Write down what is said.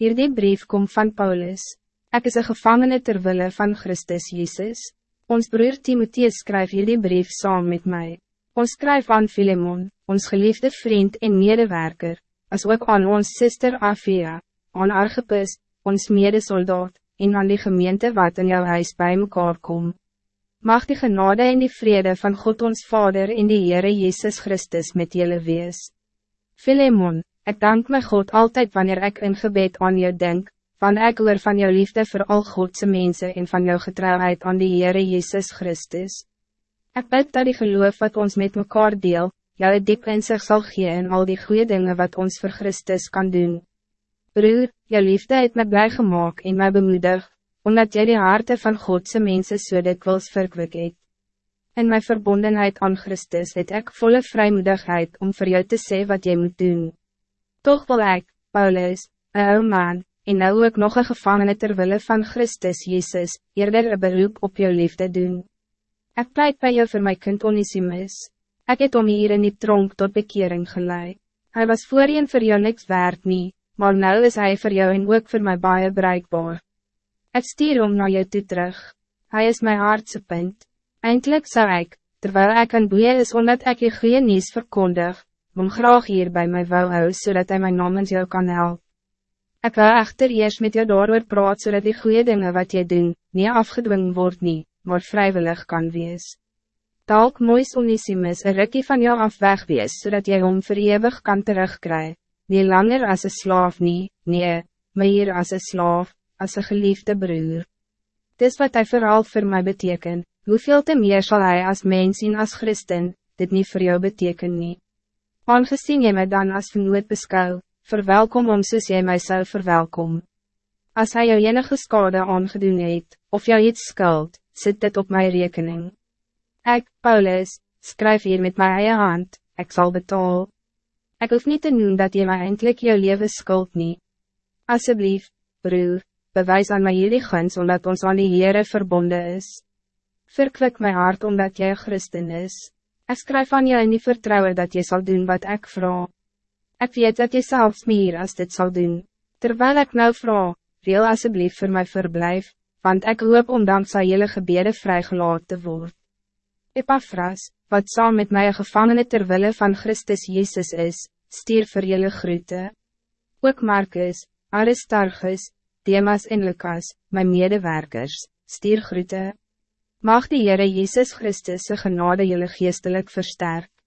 Hierdie brief komt van Paulus. Ik is een gevangene terwille van Christus Jezus. Ons broer Timotheus schrijft hierdie brief saam met mij. Ons schrijf aan Philemon, ons geliefde vriend en medewerker, als ook aan ons sister Afia, aan Archipus, ons medesoldaat, en aan die gemeente wat in jouw huis bij mekaar kom. Mag die genade en die vrede van God ons Vader en die Heere Jezus Christus met jullie wees. Philemon, ik dank my God altijd wanneer ik in gebed aan jou denk, van ek hoor van jou liefde voor al Godse mensen en van jou getrouwheid aan die Heere Jezus Christus. Ik bid dat die geloof wat ons met mekaar deel, jou diep in zich zal gee in al die goede dingen wat ons voor Christus kan doen. Broer, jou liefde het my blij gemaakt en my bemoedig, omdat jy die harte van Godse mensen so dikwijls verkwik het. In mijn verbondenheid aan Christus het ik volle vrijmoedigheid om voor jou te zeggen wat jij moet doen. Toch wil ik, Paulus, een ou man, en nou ook nog een gevangene terwille van Christus Jezus, eerder een beroep op jou liefde doen. Ik pleit bij jou voor mijn kind Onisimus. Ik het om hier in die tronk tot bekering geleid. Hij was voorheen voor jou niks waard niet, maar nu is hij voor jou en ook voor mij baie bereikbaar. Ik stier om naar jou toe terug. Hij is mijn hartse punt. Eindelijk zou ik, terwijl ik een boeien is omdat ik je goede nieuws verkondig, om graag hier bij mij wou hou, zodat hij mijn namens jou kan helpen. Ik wil echter eerst met jou daarover praat, zodat die goede dingen wat je doen, niet afgedwongen wordt niet, maar vrijwillig kan wees. Talk moois Onisimus een rukkie van jou af weg wees, zodat jy hom vir eeuwig kan terugkry, nie langer als een slaaf nie, nee, maar hier als een slaaf, als een geliefde broer. Dis wat hij vooral voor mij betekent, hoeveel te meer zal hij als mens en als christen, dit niet voor jou betekenen nie. Aangezien jy my dan als vernoot beskou, verwelkom om soos jy my sou verwelkom. Als hij jou enige skade aangedoen het, of jou iets skuld, zit dit op mijn rekening. Ik, Paulus, schrijf hier met mijn eigen hand, ik zal betalen. Ik hoef niet te noemen dat je mij eindelijk jou leven schuld niet. Alsjeblieft, broer, bewijs aan mij jullie guns omdat ons aan die Heere verbonden is. Verkwik mijn hart omdat jij Christen is. Ik schrijf aan jou in die vertrouwen dat je zal doen wat ik vraag. Ik weet dat je zelfs meer als dit zal doen. Terwijl ik nou vraag, wil alsjeblieft voor mij verblijf, want ik hoop om dankzij jullie gebeden vrijgelaten te worden. Epaphras, wat saam met mij een gevangene terwille van Christus Jezus is, stier voor jullie groete. Ook Marcus, Aristarchus, Demas en Lucas, mijn medewerkers, stier groete. Mag die Heere Jezus Christus genade jullie geestelijk versterken.